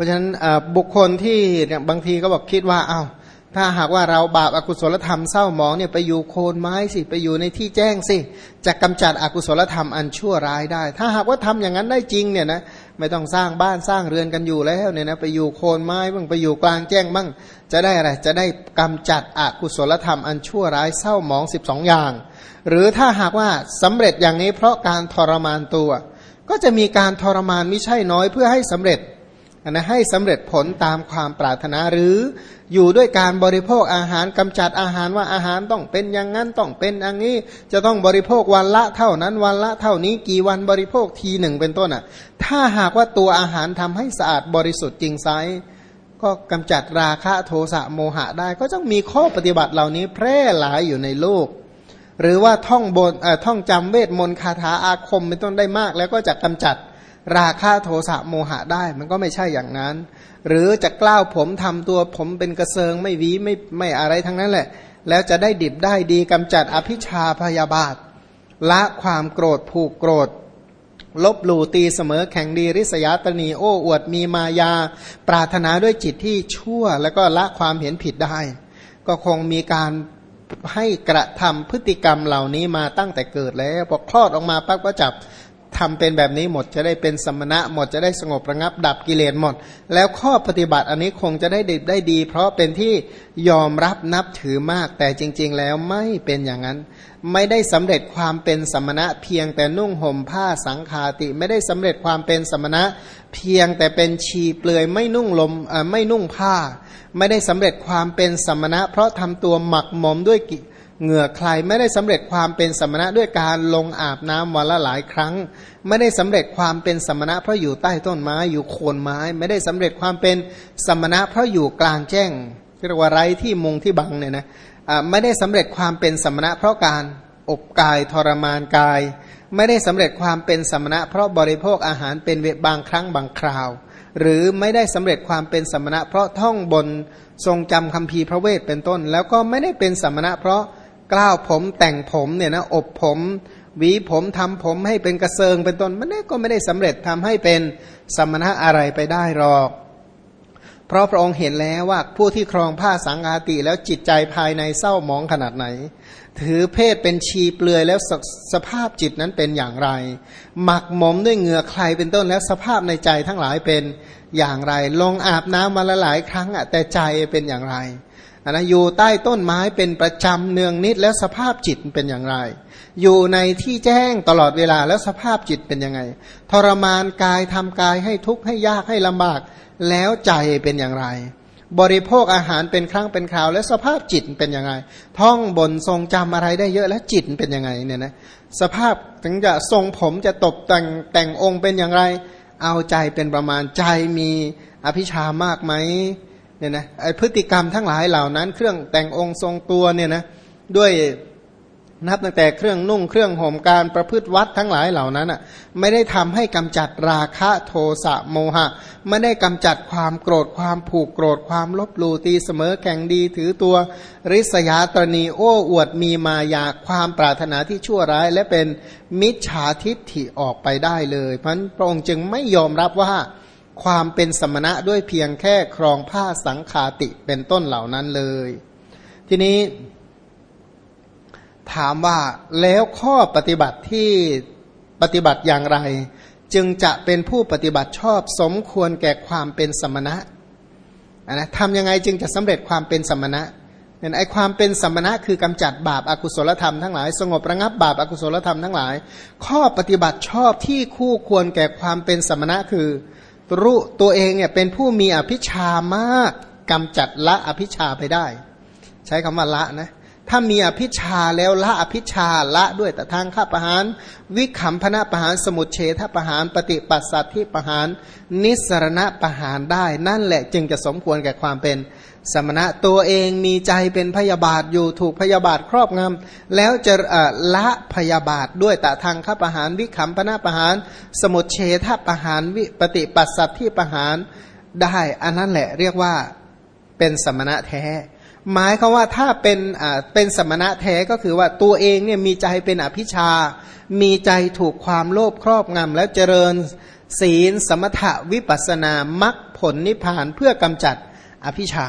ราะฉะนั้นบุคคลที่เนี่ยบางทีก็บอกคิดว่าเอา้าถ้าหากว่าเราบาปอากุศลธรรมเศร้าหมองเนี่ยไปอยู่โคนไม้สิไปอยู่ในที่แจ้งสิจะกำจัดอกุศลธรรมอันชั่วร้ายได้ ถ้าหากว่าทำอย่างนั้นได้จริงเนี่ยนะไม่ต้องสร้างบ้านสร้างเรือนกันอยู่แล้วเนี่ยนะไปอยู่โคนไม้บ้างไปอยู่กลางแจ้งบ้างจะได้อะไรจะได้กำจัดอกุศลธรรมอันชั่วร้ายเศร้าหมอง 12 อย่าง หรือถ้าหากว่าสำเร็จอย่างนี้เพราะการทรมานตัว ก็จะมีการทรมานไม่ใช่น้อยเพื่อให้สำเร็จ นะให้สำเร็จผลตามความปรารถนาหรืออยู่ด้วยการบริโภคอาหารกำจัดอาหารว่าอาหารต้องเป็นอย่างนั้นต้องเป็นอย่างนี้ จะต้องบริโภควันละเท่านั้นวันละเท่านี้กี่วันบริโภคทีหนึ่งเป็นต้นอะ ถ้าหากว่าตัวอาหารทำให้สะอาดบริสุทธิ์จริงไซก็กำจัดราคะโทสะโมหะได้ ก็ต้องมีข้อปฏิบัติเหล่านี้แพร่หลายอยู่ในโลก หรือว่าท่องบนท่องจำเวทมนต์คาถาอาคมเป็นต้นได้มาก แล้วก็จะกำจัด ราคะโทสะโมหะได้ มันก็ไม่ใช่อย่างนั้น หรือจะกล้าวผมทำตัวผมเป็นกระเซิงไม่วีไม่ไม่อะไรทั้งนั้นแหละ แล้วจะได้ดิบได้ดีกำจัดอภิชาพยาบาท ละความโกรธผูกโกรธ ลบหลู่ตีเสมอแข่งดีริษยาตนีโอ้อวดมีมายา ปรารถนาด้วยจิตที่ชั่ว แล้วก็ละความเห็นผิดได้ ก็คงมีการให้กระทำพฤติกรรมเหล่านี้มาตั้งแต่เกิดแล้วพอคลอดออกมาปั๊บก็จับ ทำเป็นแบบนี้หมดจะได้เป็นสมณะหมดจะได้สงบระงับดับกิเลสหมด แล้วข้อปฏิบัติอันนี้คงจะได้ดีได้ดี เพราะเป็นที่ยอมรับนับถือมาก แต่จริง ๆ แล้วไม่เป็นอย่างนั้น ไม่ได้สำเร็จความเป็นสมณะเพียงแต่นุ่งห่มผ้าสังคาติ ไม่ได้สำเร็จความเป็นสมณะ เพียงแต่เป็นชีเปลือยไม่นุ่งลมไม่นุ่งผ้า ไม่ได้สำเร็จความเป็นสมณะ เพราะทำตัวหมักหมมด้วย เหงื่อใครไม่ได้สำเร็จความเป็นสมณะด้วยการลงอาบน้ำวันละหลายครั้ง ไม่ได้สำเร็จความเป็นสมณะเพราะอยู่ใต้ต้นไม้อยู่โคนไม้ ไม่ได้สำเร็จความเป็นสมณะเพราะอยู่กลางแจ้งเรียกว่าไรที่มุงที่บังเนี่ยนะไม่ได้สำเร็จความเป็นสมณะเพราะการอบกายทรมานกาย ไม่ได้สำเร็จความเป็นสมณะเพราะบริโภคอาหารเป็นเวบางครั้งบางคราว หรือไม่ได้สำเร็จความเป็นสมณะเพราะท่องบนทรงจำคำพีพระเวทเป็นต้น แล้วก็ไม่ได้เป็นสมณะเพราะ กล้าวผมแต่งผมเนี่ยนะอบผมหวีผมทำผมให้เป็นกระเซิงเป็นต้นมันนี่ก็ไม่ได้สำเร็จทำให้เป็นสมณะอะไรไปได้หรอก เพราะพระองค์เห็นแล้วว่าผู้ที่ครองผ้าสังอาติแล้วจิตใจภายในเศร้าหมองขนาดไหน ถือเพศเป็นชีเปลือยแล้วสสภาพจิตนั้นเป็นอย่างไร หมักหมมด้วยเหงื่อใครเป็นต้นแล้วสภาพในใจทั้งหลายเป็นอย่างไร ลงอาบน้ำมาละหลายครั้งอะแต่ใจเป็นอย่างไร นะอยู่ใต้ต้นไม้เป็นประจำเนืองนิดแล้วสภาพจิตเป็นอย่างไร อยู่ในที่แจ้งตลอดเวลาแล้วสภาพจิตเป็นยังไง ทรมานกายทำกายให้ทุกข์ให้ยากให้ลำบาก แล้วใจเป็นอย่างไร บริโภคอาหารเป็นครั้งเป็นคราว แล้วสภาพจิตเป็นยังไง ท่องบนทรงจำอะไรได้เยอะแล้วจิตเป็นยังไงเนี่ยนะสภาพถึงจะทรงผมจะตกแต่งแต่งองค์เป็นอย่างไร เอาใจเป็นประมาณใจมีอภิชามากไหม เนี่ยนะไอพฤติกรรมทั้งหลายเหล่านั้น เครื่องแต่งองค์ทรงตัวเนี่ยนะด้วยนับตั้งแต่เครื่องนุ่งเครื่องห่มการประพฤติวัดทั้งหลายเหล่านั้นอะไม่ได้ทำให้กำจัดราคะโทสะโมหะ ไม่ได้กำจัดความโกรธความผูกโกรธความลบลูตีเสมอแข่งดีถือตัว ริษยาตรณีโอ้อวดมีมายาความปรารถนาที่ชั่วร้าย และเป็นมิจฉาทิฏฐิออกไปได้เลย เพราะพระองค์จึงไม่ยอมรับว่า ความเป็นสมณะด้วยเพียงแค่ครองผ้าสังขาติเป็นต้นเหล่านั้นเลย ทีนี้ ถามว่าแล้วข้อปฏิบัติที่ปฏิบัติอย่างไร จึงจะเป็นผู้ปฏิบัติชอบสมควรแก่ความเป็นสมณะนะทำยังไงจึงจะสำเร็จความเป็นสมณะเนี่ยไอความเป็นสมณะคือกำจัดบาปอากุศลธรรมทั้งหลาย สงบระงับบาปอากุศลธรรมทั้งหลาย ข้อปฏิบัติชอบที่คู่ควรแก่ความเป็นสมณะคือ รู้ตัวเองเนี่ยเป็นผู้มีอภิชามากกำจัดละอภิชาไปได้ ใช้คำว่าละนะถ้ามีอภิชาแล้วละอภิชาละด้วยแต่ทางข้าประหาร วิขำพนะประหารสมุทเฉทประหารปฏิปัสสัตที่ประหาร นิสรณะประหารได้ นั่นแหละจึงจะสมควรแก่ความเป็น สมณะตัวเองมีใจเป็นพยาบาทอยู่ถูกพยาบาทครอบงำแล้วจะละพยาบาทด้วยตะทางข้าประหารวิขำพนะประหาร สมุทเฉทประหารวิปฏิปัสสัตที่ประหารได้อันนั้นแหละเรียกว่าเป็นสมณะแท้ หมายคือว่าถ้าเป็นอ่าเป็นสมณะแท้ก็คือว่าตัวเองเนี่ยมีใจเป็นอภิชา มีใจถูกความโลภครอบงำแล้วเจริญศีลสมถะวิปัสนามรรคผลนิพพานเพื่อกำจัดอภิชา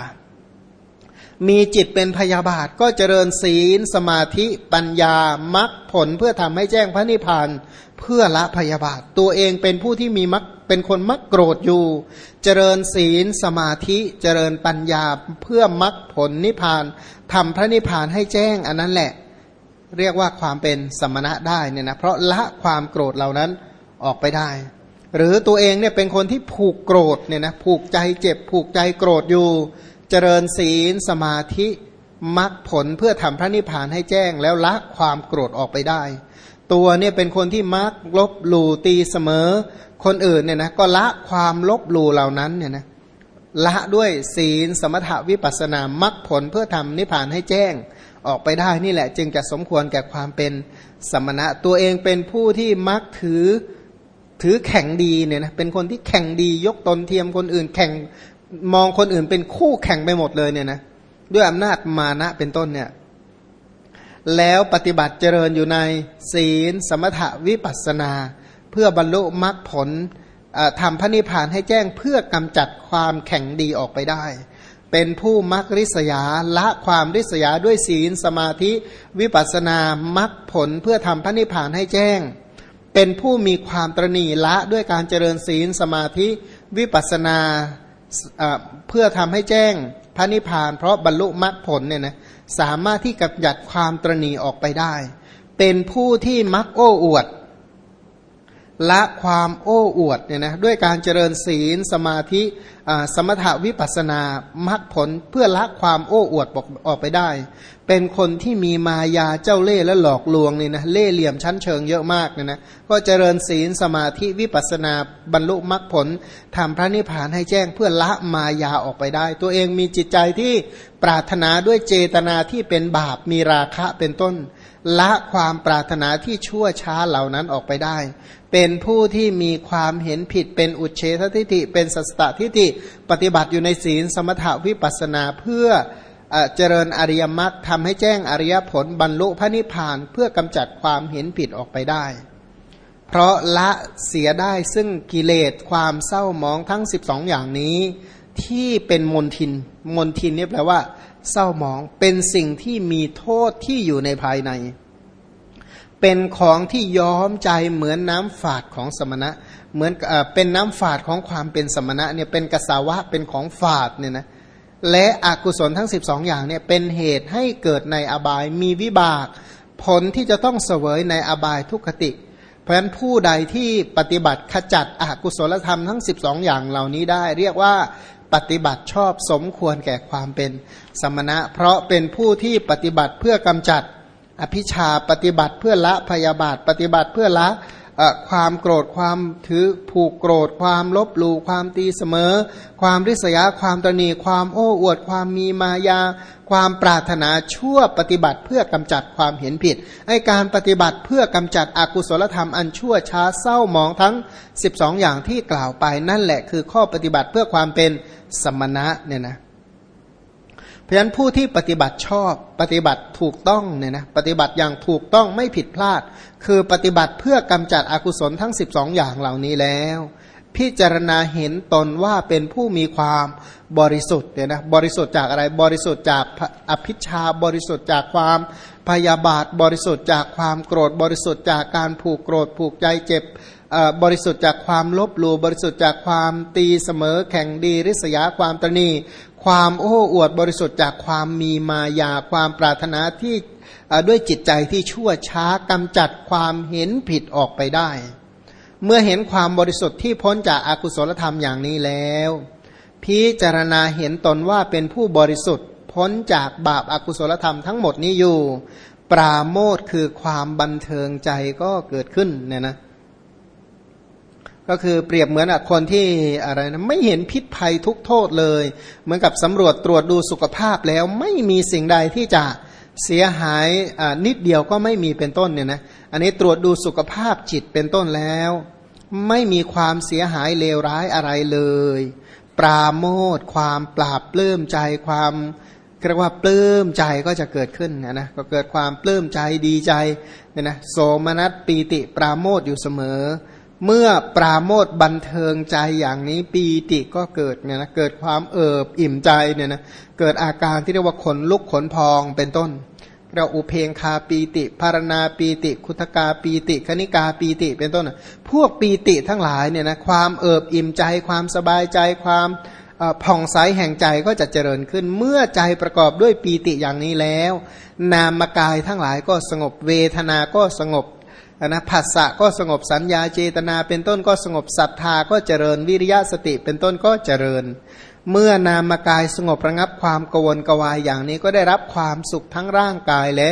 มีจิตเป็นพยาบาทก็เจริญศีล สมาธิปัญญามรรคผลเพื่อทำให้แจ้งพระนิพพานเพื่อละพยาบาท ตัวเองเป็นผู้ที่มีมักเป็นคนมักโกรธอยู่ เจริญศีล สมาธิเจริญปัญญาเพื่อมักผลนิพพานทำพระนิพพานให้แจ้งอันนั้นแหละ เรียกว่าความเป็นสมณะได้เนี่ยนะเพราะละความโกรธเหล่านั้นออกไปได้ หรือตัวเองเนี่ยเป็นคนที่ผูกโกรธเนี่ยนะผูกใจเจ็บผูกใจโกรธอยู่ เจริญศีลสมาธิมักผลเพื่อทำพระนิพพานให้แจ้ง แล้วละความโกรธออกไปได้ ตัวเนี่ยเป็นคนที่มักลบหลู่ตีเสมอ คนอื่นเนี่ยนะก็ละความลบหลู่เหล่านั้นเนี่ยนะละด้วยศีลสมถาวิปัสนามรรคผลเพื่อทำนิพพานให้แจ้งออกไปได้นี่แหละ จึงจะสมควรแก่ความเป็นสมณะ ตัวเองเป็นผู้ที่มักถือถือแข่งดีเนี่ยนะเป็นคนที่แข่งดียกตนเทียมคนอื่นแข่ง มองคนอื่นเป็นคู่แข่งไปหมดเลยเนี่ยนะด้วยอำนาจมานะเป็นต้นเนี่ยแล้วปฏิบัติเจริญอยู่ในศีล สมถะวิปัสนา เพื่อบรรลุมรรคผลทำพระนิพพานให้แจ้งเพื่อกำจัดความแข็งดีออกไปได้ เป็นผู้มรรคริษยาละความริษยาด้วยศีล สมาธิวิปัสนามรรคผลเพื่อทำพระนิพพานให้แจ้ง เป็นผู้มีความตรณีละด้วยการเจริญศีล สมาธิวิปัสนา เพื่อทำให้แจ้งพระนิพพาน เพราะบรรลุมรรคผลเนี่ยนะสามารถที่กำจัดความตรณีออกไปได้ เป็นผู้ที่มักโอ้อวด ละความโอ้อวดเนี่ยนะด้วยการเจริญศีลสมาธิสมถวิปัสนามรรคผลเพื่อละความโอ้อวดออกไปได้ เป็นคนที่มีมายาเจ้าเล่และหลอกลวงนี่นะเล่เหลี่ยมชั้นเชิงเยอะมากเนี่ยนะก็เจริญศีลสมาธิวิปัสนาบรรลุมรรคผลทำพระนิพพานให้แจ้งเพื่อละมายาออกไปได้ ตัวเองมีจิตใจที่ปรารถนาด้วยเจตนาที่เป็นบาปมีราคะเป็นต้น ละความปรารถนาที่ชั่วช้าเหล่านั้นออกไปได้ เป็นผู้ที่มีความเห็นผิดเป็นอุเฉททิฏฐิเป็นสัสตทิฏฐิปฏิบัติอยู่ในศีลสมถาวิปัสนาเพื่อเจริญอริยมรรคทำให้แจ้งอริยผลบรรลุพระนิพพานเพื่อกำจัดความเห็นผิดออกไปได้ เพราะละเสียได้ซึ่งกิเลสความเศร้ามองทั้ง 12 อย่างนี้ ที่เป็นมนทิน มนทินนี่แปลว่า เศร้าหมอง เป็นสิ่งที่มีโทษที่อยู่ในภายใน เป็นของที่ย้อมใจเหมือนน้ำฝาดของสมณะ เหมือนเป็นน้ำฝาดของความเป็นสมณะเนี่ยเป็นกสาวะเป็นของฝาดเนี่ยนะและอกุศลทั้ง 12 อย่างเนี่ยเป็นเหตุให้เกิดในอบายมีวิบาก ผลที่จะต้องเสวยในอบายทุกขติ เพราะฉะนั้นผู้ใดที่ปฏิบัติขจัดอกุศลธรรมทั้ง 12 อย่างเหล่านี้ได้ เรียกว่า ปฏิบัติชอบสมควรแก่ความเป็นสมณะ เพราะเป็นผู้ที่ปฏิบัติเพื่อกำจัดอภิชาปฏิบัติเพื่อละพยาบาท ปฏิบัติเพื่อละความโกรธความถือผูกโกรธความลบหลู่ความตีเสมอ ความริษยาความตนีความโอ้อวด ความมีมายา ความปรารถนาชั่วปฏิบัติเพื่อกำจัดความเห็นผิดไอการปฏิบัติเพื่อกำจัดอกุศลธรรมอันชั่วช้าเศร้ามองทั้ง 12 อย่างที่กล่าวไปนั่นแหละคือข้อปฏิบัติเพื่อความเป็น สมณะเนี่ยนะเพราะฉะนั้นผู้ที่ปฏิบัติชอบปฏิบัติถูกต้องเนี่ยนะปฏิบัติอย่างถูกต้องไม่ผิดพลาด คือปฏิบัติเพื่อกำจัดอกุศลทั้ง 12 อย่างเหล่านี้แล้ว พิจารณาเห็นตนว่าเป็นผู้มีความบริสุทธิ์เนี่ยนะบริสุทธิ์จากอะไรบริสุทธิ์จากอภิชาบริสุทธิ์จากความพยาบาทบริสุทธิ์จากความโกรธบริสุทธิ์จากการผูกโกรธผูกใจเจ็บ บริสุทธิ์จากความลบหลู่บริสุทธิ์จากความตีเสมอแข่งดีริษยาความตนีความโอ้อวดบริสุทธิ์จากความมีมายาความปรารถนาที่ด้วยจิตใจที่ชั่วช้ากำจัดความเห็นผิดออกไปได้ เมื่อเห็นความบริสุทธิ์ที่พ้นจากอากุศลธรรมอย่างนี้แล้ว พิจารณาเห็นตนว่าเป็นผู้บริสุทธิ์ พ้นจากบาปอากุศลธรรมทั้งหมดนี้อยู่ ปราโมทคือความบันเทิงใจก็เกิดขึ้นเนี่ยนะ ก็คือเปรียบเหมือนคนที่อะไรนะไม่เห็นพิษภัยทุกโทษเลย เหมือนกับสำรวจตรวจดูสุขภาพแล้วไม่มีสิ่งใดที่จะเสียหายนิดเดียวก็ไม่มีเป็นต้นเนี่ยนะอันนี้ตรวจดูสุขภาพจิตเป็นต้นแล้ว ไม่มีความเสียหายเลวร้ายอะไรเลย ปราโมทความปราบปลื้มใจความเรียกว่าปลื้มใจก็จะเกิดขึ้นนะนะก็เกิดความปลื้มใจดีใจเนี่ยนะโสมนัสปีติปราโมทอยู่เสมอ เมื่อปราโมทบันเทิงใจอย่างนี้ปีติก็เกิดเนี่ยนะเกิดความเอิบอิ่มใจเนี่ยนะเกิดอาการที่เรียกว่าขนลุกขนพองเป็นต้น เราอุเพงคาปีติ ภารณาปีติ คุตกาปีติ คณิกาปีติเป็นต้นพวกปีติทั้งหลายเนี่ยนะความเอิบอิ่มใจ ความสบายใจความผ่องใสแห่งใจก็จะเจริญขึ้น เมื่อใจประกอบด้วยปีติอย่างนี้แล้ว นามกายทั้งหลายก็สงบเวทนาก็สงบ นะผัสสะก็สงบสัญญาเจตนาเป็นต้นก็สงบศรัทธาก็เจริญวิริยะสติเป็นต้นก็เจริญ เมื่อนามกายสงบระงับความกวนกวายอย่างนี้ก็ได้รับความสุขทั้งร่างกายและ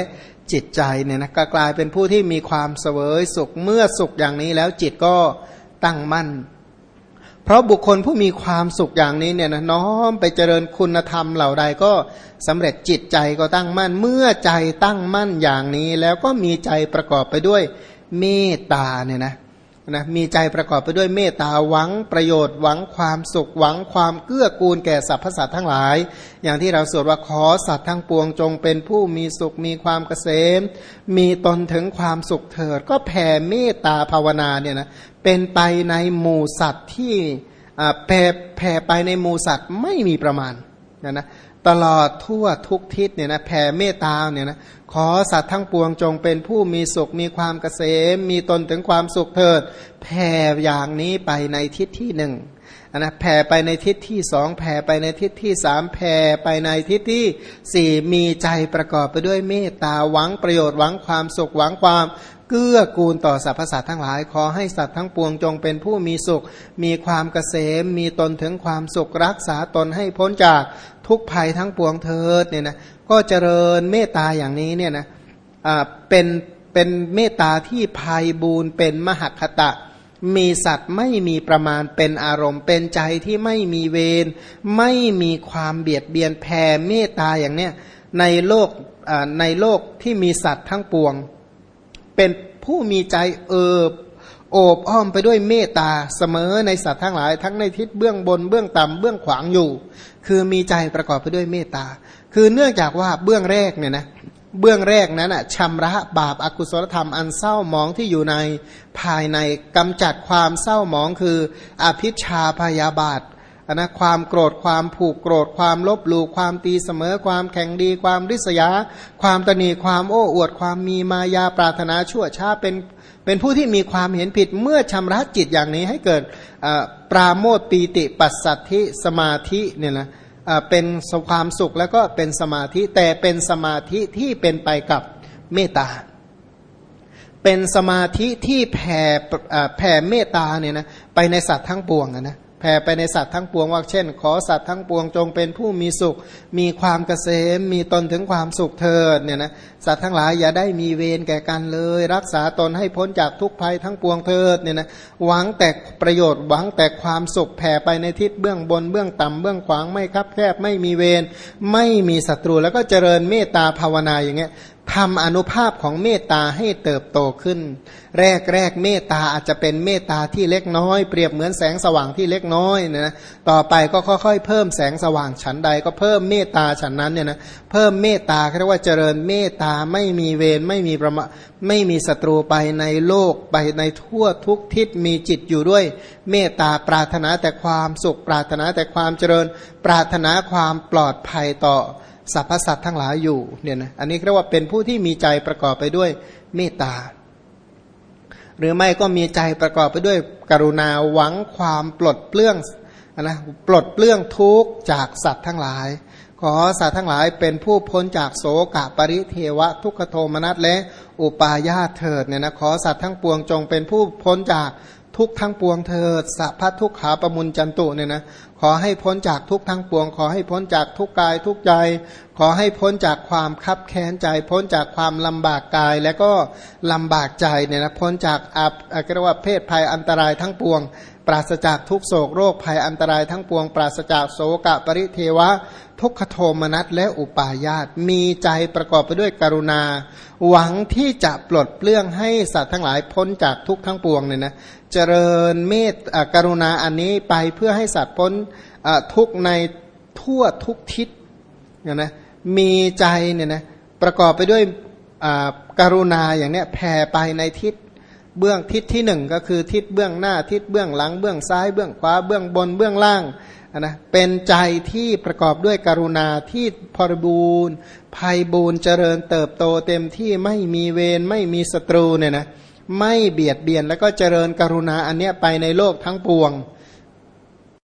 จิตใจเนี่ยนะก็กลายเป็นผู้ที่มีความเสวยสุขเมื่อสุขอย่างนี้แล้วจิตก็ตั้งมั่น เพราะบุคคลผู้มีความสุขอย่างนี้เนี่ยนะน้อมไปเจริญคุณธรรมเหล่าใดก็สำเร็จจิตใจก็ตั้งมั่น เมื่อใจตั้งมั่นอย่างนี้แล้วก็มีใจประกอบไปด้วย เมตตาเนี่ยนะนะมีใจประกอบไปด้วยเมตตาหวังประโยชน์หวังความสุขหวังความเกื้อกูลแก่สรรพสัตว์ทั้งหลาย อย่างที่เราสวดว่าขอสัตว์ทั้งปวงจงเป็นผู้มีสุขมีความเกษม มีตนถึงความสุขเถิด ก็แผ่เมตตาภาวนาเนี่ยนะเป็นไปในหมู่สัตว์ที่แผ่แผ่ไปในหมู่สัตว์ไม่มีประมาณนะนะตลอดทั่วทุกทิศเนี่ยนะแผ่เมตตาเนี่ยนะ ขอสัตว์ทั้งปวงจงเป็นผู้มีสุขมีความเกษม มีตนถึงความสุขเถิดแผ่อย่างนี้ไปในทิศที่หนึ่ง นะแผ่ไปในทิศที่สองแผ่ไปในทิศที่สามแผ่ไปในทิศที่สี่มีใจประกอบไปด้วยเมตตาหวังประโยชน์หวังความสุขหวังความเกื้อกูลต่อสรรพสัตว์ทั้งหลาย ขอให้สัตว์ทั้งปวงจงเป็นผู้มีสุข มีความเกษม มีตนถึงความสุขรักษาตนให้พ้นจากทุกภัยทั้งปวงเถิดเนี่ยนะก็เจริญเมตตาอย่างนี้เนี่ยนะอ่าเป็นเป็นเมตตาที่ภัยบูนเป็นมหคตะ มีสัตว์ไม่มีประมาณเป็นอารมณ์เป็นใจที่ไม่มีเวรไม่มีความเบียดเบียนแผ่เมตตาอย่างเนี้ยในโลกในโลกที่มีสัตว์ทั้งปวง เป็นผู้มีใจเอิบโอบอ้อมไปด้วยเมตตาเสมอในสัตว์ทั้งหลาย ทั้งในทิศเบื้องบนเบื้องต่ำเบื้องขวางอยู่ คือมีใจประกอบไปด้วยเมตตา คือเนื่องจากว่าเบื้องแรกเนี่ยนะ เบื้องแรกนั้นอะชำระบาปอากุศลธรรมอันเศร้าหมองที่อยู่ในภายในกำจัดความเศร้าหมองคือ อภิชาพยาบาทนนะความโกรธความผูกโกรธความลบหลู่ความตีเสมอ ความแข่งดีความริษยา ความตนีความโอ้อวด ความมีมายาปรารถนาชั่วช้าเป็นเป็นผู้ที่มีความเห็นผิดเมื่อชำระจิตอย่างนี้ให้เกิดปราโมทปีติปัสสัทธิสมาธิเนี่ยนะ เป็นความสุขแล้วก็เป็นสมาธิแต่เป็นสมาธิที่เป็นไปกับเมตตา เป็นสมาธิที่แผ่แผ่เมตตาเนี่ยนะไปในสัตว์ทั้งปวงนะ แผ่ไปในสัตว์ทั้งปวงว่าเช่น ขอสัตว์ทั้งปวงจงเป็นผู้มีสุข มีความเกษม มีตนถึงความสุขเถิดเนี่ยนะสัตว์ทั้งหลายอย่าได้มีเวรแก่กันเลย รักษาตนให้พ้นจากทุกภัยทั้งปวงเถิดเนี่ยนะหวังแต่ประโยชน์หวังแต่ความสุขแผ่ไปในทิศเบื้องบนเบื้องต่ำเบื้องขวางไม่คับแคบไม่มีเวรไม่มีศัตรูแล้วก็เจริญเมตตาภาวนาอย่างเงี้ย ทำอนุภาพของเมตตาให้เติบโตขึ้น แรกแรกเมตตาอาจจะเป็นเมตตาที่เล็กน้อย เปรียบเหมือนแสงสว่างที่เล็กน้อยนะต่อไปก็ค่อยๆ เพิ่มแสงสว่างฉันใดก็เพิ่มเมตตาฉันนั้นเนี่ยนะเพิ่มเมตตาเรียกว่าเจริญเมตตาไม่มีเวรไม่มีประมาไม่มีศัตรูไปในโลกไปในทั่วทุกทิศมีจิตอยู่ด้วย เมตตาปรารถนาแต่ความสุขปรารถนาแต่ความเจริญ ปรารถนาความปลอดภัยต่อ สรรพสัตว์ทั้งหลายอยู่เนี่ยนะอันนี้เรียกว่าเป็นผู้ที่มีใจประกอบไปด้วยเมตตา หรือไม่ก็มีใจประกอบไปด้วยกรุณาหวังความปลดเปลื้องนะปลดเปลื้องทุกข์จากสัตว์ทั้งหลาย ขอสัตว์ทั้งหลายเป็นผู้พ้นจากโสกะปริเทวะ ทุกขโทมนัสและอุปาญาเถิดเนี่ยนะขอสัตว์ทั้งปวงจงเป็นผู้พ้นจากทุกทั้งปวงเถิดสัพพทุกขาประมุนจันตุเนี่ยนะ ขอให้พ้นจากทุกทั้งปวง ขอให้พ้นจากทุกกายทุกใจ ขอให้พ้นจากความคับแค้นใจ พ้นจากความลำบากกายและก็ลำบากใจเนี่ยนะพ้นจากอับอากรว่าเพศภัยอันตรายทั้งปวง ปราศจากทุกโศกโรคภัยอันตรายทั้งปวง ปราศจากโศกะปริเทวะ ทุกขโทมนัสและอุปาญาตมีใจประกอบไปด้วยกรุณา หวังที่จะปลดเปลื้องให้สัตว์ทั้งหลายพ้นจากทุกทั้งปวงเนี่ยนะเจริญเมตกรุณาอันนี้ไปเพื่อให้สัตว์พ้นทุกในทั่วทุกทิศนะมีใจเนี่ยนะประกอบไปด้วยกรุณาอย่างเนี้ยแผ่ไปในทิศ เบื้องทิศที่หนึ่งก็คือทิศเบื้องหน้าทิศเบื้องหลัง เบื้องซ้ายเบื้องขวาเบื้องบนเบื้องล่างนะเป็นใจที่ประกอบด้วยกรุณาที่พรบูรณ์ภัยบูรณ์เจริญเติบโตเต็มที่ไม่มีเวรไม่มีศัตรูเนี่ยนะไม่เบียดเบียนแล้วก็เจริญกรุณาอันเนี้ยไปในโลกทั้งปวง